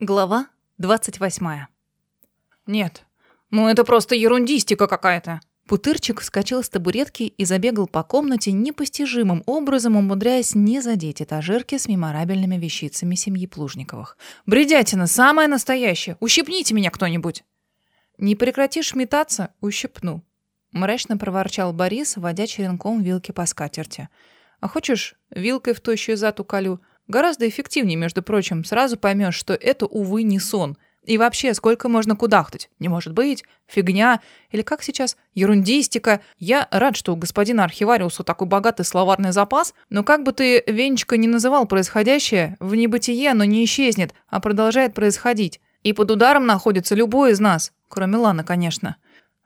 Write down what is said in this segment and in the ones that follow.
Глава 28. Нет, ну это просто ерундистика какая-то. Путырчик вскочил с табуретки и забегал по комнате непостижимым образом, умудряясь не задеть этажерки с меморабельными вещицами семьи Плужниковых. Бредятина, самая настоящая. Ущипните меня кто-нибудь. Не прекратишь метаться, ущипну. Мрачно проворчал Борис, водя черенком вилки по скатерти. А хочешь, вилкой в тощую зад уколю? Гораздо эффективнее, между прочим. Сразу поймешь, что это, увы, не сон. И вообще, сколько можно кудахтать? Не может быть. Фигня. Или как сейчас? Ерундистика. Я рад, что у господина архивариуса такой богатый словарный запас, но как бы ты, Венечка, не называл происходящее, в небытие оно не исчезнет, а продолжает происходить. И под ударом находится любой из нас. Кроме Ланы, конечно.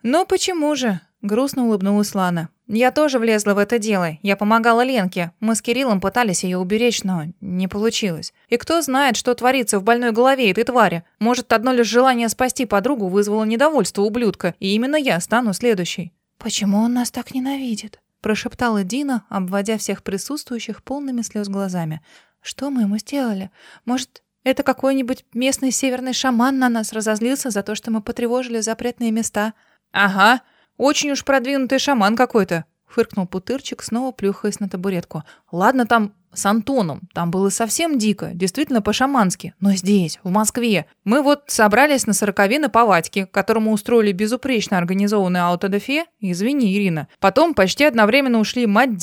«Ну почему же?» – грустно улыбнулась Лана. Я тоже влезла в это дело. Я помогала Ленке. Мы с Кириллом пытались ее уберечь, но не получилось. И кто знает, что творится в больной голове этой твари. Может, одно лишь желание спасти подругу вызвало недовольство ублюдка, и именно я стану следующей. «Почему он нас так ненавидит?» прошептала Дина, обводя всех присутствующих полными слез глазами. «Что мы ему сделали? Может, это какой-нибудь местный северный шаман на нас разозлился за то, что мы потревожили запретные места?» «Ага», очень уж продвинутый шаман какой-то, фыркнул Путырчик, снова плюхаясь на табуретку. Ладно, там с Антоном, там было совсем дико, действительно по-шамански. Но здесь, в Москве, мы вот собрались на сороковины по которому устроили безупречно организованный аутодафе, извини, Ирина. Потом почти одновременно ушли мать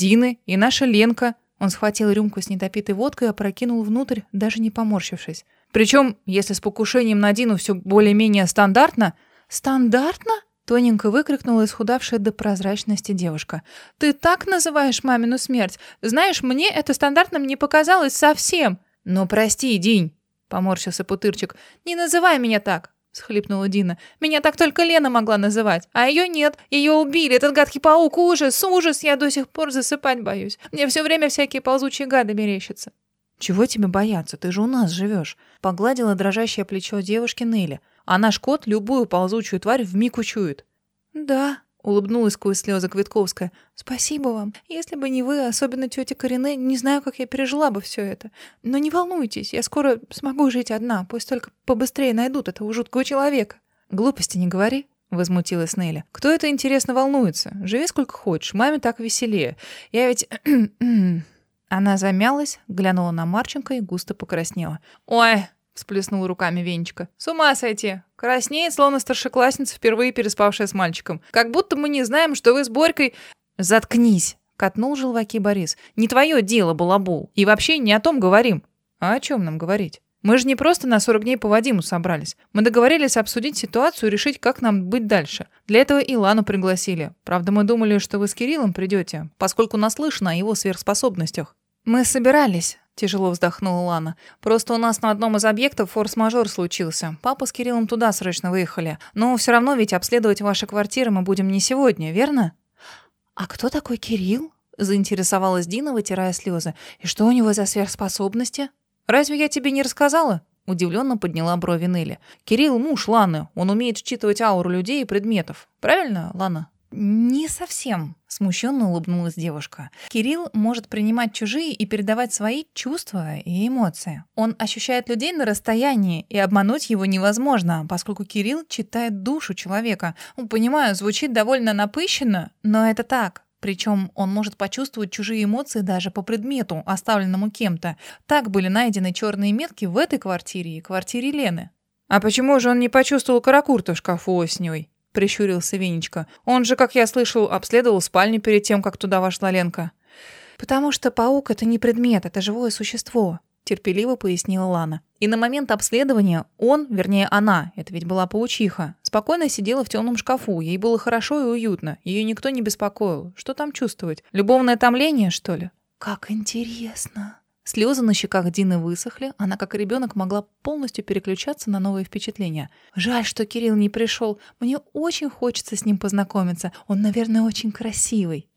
и наша Ленка. Он схватил рюмку с недопитой водкой и опрокинул внутрь, даже не поморщившись. Причем, если с покушением на Дину все более-менее стандартно... Стандартно? Тоненько выкрикнула исхудавшая до прозрачности девушка. «Ты так называешь мамину смерть? Знаешь, мне это стандартным не показалось совсем!» «Ну, прости, Динь!» — поморщился Путырчик. «Не называй меня так!» — схлипнула Дина. «Меня так только Лена могла называть, а ее нет. Ее убили, этот гадкий паук, ужас, ужас! Я до сих пор засыпать боюсь. Мне все время всякие ползучие гады мерещатся». «Чего тебе бояться? Ты же у нас живешь!» — погладила дрожащее плечо девушки Нелли. А наш кот любую ползучую тварь вмиг учует. «Да», — улыбнулась сквозь слезы Квитковская. «Спасибо вам. Если бы не вы, особенно тетя Корене, не знаю, как я пережила бы все это. Но не волнуйтесь, я скоро смогу жить одна, пусть только побыстрее найдут этого жуткого человека». «Глупости не говори», — возмутилась Нелли. «Кто это, интересно, волнуется? Живи сколько хочешь, маме так веселее. Я ведь...» Она замялась, глянула на Марченко и густо покраснела. «Ой, Сплеснул руками Венечка. «С ума сойти! Краснеет, словно старшеклассница, впервые переспавшая с мальчиком. Как будто мы не знаем, что вы с Борькой...» «Заткнись!» — катнул желваки Борис. «Не твое дело, балабол. И вообще не о том говорим». «А о чем нам говорить?» Мы же не просто на 40 дней по Вадиму собрались. Мы договорились обсудить ситуацию и решить, как нам быть дальше. Для этого Илану пригласили. Правда, мы думали, что вы с Кириллом придете, поскольку наслышано о его сверхспособностях. Мы собирались, Тяжело вздохнула Лана. Просто у нас на одном из объектов форс-мажор случился. Папа с Кириллом туда срочно выехали. Но все равно ведь обследовать ваши квартиры мы будем не сегодня, верно? А кто такой Кирилл? Заинтересовалась Дина, вытирая слезы. И что у него за сверхспособности? Разве я тебе не рассказала? Удивленно подняла брови Нелли. Кирилл муж Ланы. Он умеет считывать ауру людей и предметов. Правильно, Лана? «Не совсем», — смущенно улыбнулась девушка. «Кирилл может принимать чужие и передавать свои чувства и эмоции. Он ощущает людей на расстоянии, и обмануть его невозможно, поскольку Кирилл читает душу человека. Ну, понимаю, звучит довольно напыщенно, но это так. Причем он может почувствовать чужие эмоции даже по предмету, оставленному кем-то. Так были найдены черные метки в этой квартире и квартире Лены». «А почему же он не почувствовал каракурта в шкафу осенью?» — прищурился Венечка. «Он же, как я слышал, обследовал спальню перед тем, как туда вошла Ленка». «Потому что паук — это не предмет, это живое существо», — терпеливо пояснила Лана. И на момент обследования он, вернее она, это ведь была паучиха, спокойно сидела в темном шкафу. Ей было хорошо и уютно. Ее никто не беспокоил. Что там чувствовать? Любовное томление, что ли? «Как интересно!» Слезы на щеках Дины высохли, она как ребенок могла полностью переключаться на новые впечатления. Жаль, что Кирилл не пришел. Мне очень хочется с ним познакомиться. Он, наверное, очень красивый.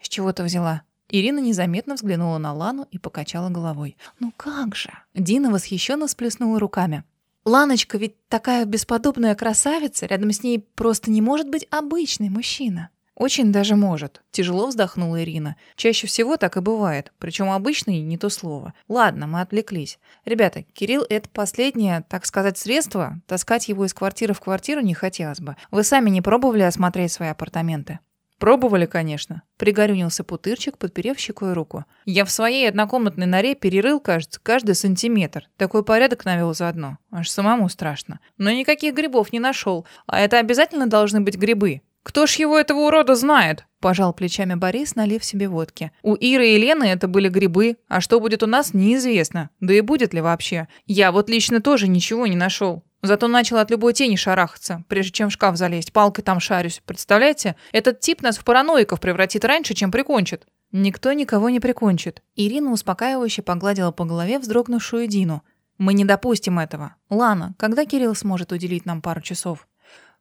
С чего ты взяла? Ирина незаметно взглянула на Лану и покачала головой. «Ну как же?» Дина восхищенно сплеснула руками. «Ланочка ведь такая бесподобная красавица, рядом с ней просто не может быть обычный мужчина». Очень даже может. Тяжело вздохнула Ирина. Чаще всего так и бывает. Причем обычно и не то слово. Ладно, мы отвлеклись. Ребята, Кирилл — это последнее, так сказать, средство. Таскать его из квартиры в квартиру не хотелось бы. Вы сами не пробовали осмотреть свои апартаменты? Пробовали, конечно. Пригорюнился путырчик, подперев щекой руку. Я в своей однокомнатной норе перерыл, кажется, каждый сантиметр. Такой порядок навел заодно. Аж самому страшно. Но никаких грибов не нашел. А это обязательно должны быть грибы. «Кто ж его этого урода знает?» – пожал плечами Борис, налив себе водки. «У Иры и Лены это были грибы, а что будет у нас, неизвестно. Да и будет ли вообще. Я вот лично тоже ничего не нашел. Зато начал от любой тени шарахаться, прежде чем в шкаф залезть, палкой там шарюсь. Представляете? Этот тип нас в параноиков превратит раньше, чем прикончит». «Никто никого не прикончит». Ирина успокаивающе погладила по голове вздрогнувшую Дину. «Мы не допустим этого. Лана, когда Кирилл сможет уделить нам пару часов?»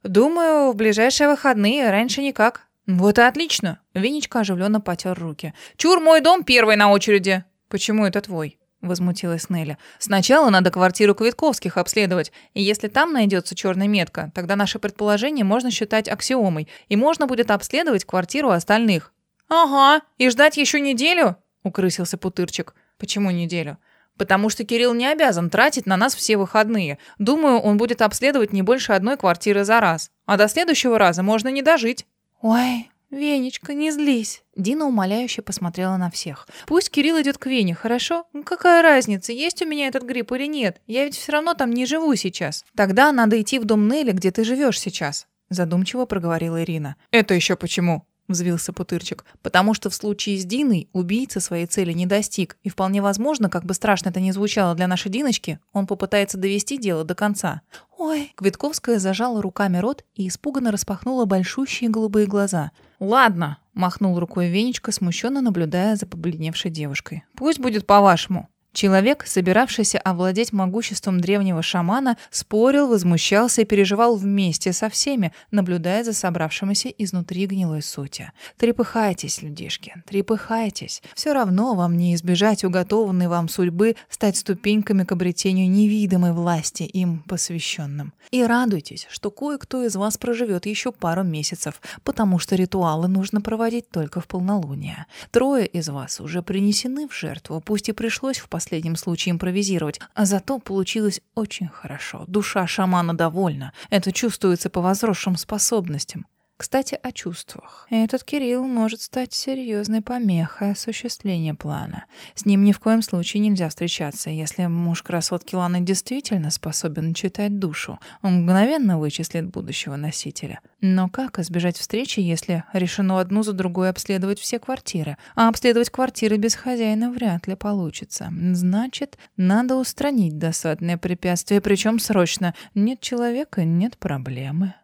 «Думаю, в ближайшие выходные, раньше никак». «Вот и отлично!» Винечка оживленно потер руки. «Чур, мой дом первый на очереди!» «Почему это твой?» Возмутилась Нелли. «Сначала надо квартиру Квитковских обследовать, и если там найдется черная метка, тогда наше предположение можно считать аксиомой, и можно будет обследовать квартиру остальных». «Ага, и ждать еще неделю?» — укрысился Путырчик. «Почему неделю?» Потому что Кирилл не обязан тратить на нас все выходные. Думаю, он будет обследовать не больше одной квартиры за раз. А до следующего раза можно не дожить. Ой, Венечка, не злись. Дина умоляюще посмотрела на всех. Пусть Кирилл идет к Вене, хорошо? Ну, какая разница, есть у меня этот грипп или нет? Я ведь все равно там не живу сейчас. Тогда надо идти в дом Нелли, где ты живешь сейчас. Задумчиво проговорила Ирина. Это еще почему? Взвился Путырчик. «Потому что в случае с Диной убийца своей цели не достиг, и вполне возможно, как бы страшно это ни звучало для нашей Диночки, он попытается довести дело до конца». «Ой!» Квитковская зажала руками рот и испуганно распахнула большущие голубые глаза. «Ладно», — махнул рукой Венечка, смущенно наблюдая за побледневшей девушкой. «Пусть будет по-вашему. Человек, собиравшийся овладеть могуществом древнего шамана, спорил, возмущался и переживал вместе со всеми, наблюдая за собравшимися изнутри гнилой сути. Трепыхайтесь, людишки, трепыхайтесь. Все равно вам не избежать уготованной вам судьбы стать ступеньками к обретению невидимой власти им посвященным. И радуйтесь, что кое-кто из вас проживет еще пару месяцев, потому что ритуалы нужно проводить только в полнолуние. Трое из вас уже принесены в жертву, пусть и пришлось в последнем случае импровизировать, а зато получилось очень хорошо. Душа шамана довольна. Это чувствуется по возросшим способностям. Кстати, о чувствах. Этот Кирилл может стать серьезной помехой осуществления плана. С ним ни в коем случае нельзя встречаться. Если муж красотки Ланы действительно способен читать душу, он мгновенно вычислит будущего носителя. Но как избежать встречи, если решено одну за другой обследовать все квартиры? А обследовать квартиры без хозяина вряд ли получится. Значит, надо устранить досадное препятствие, причем срочно. Нет человека — нет проблемы.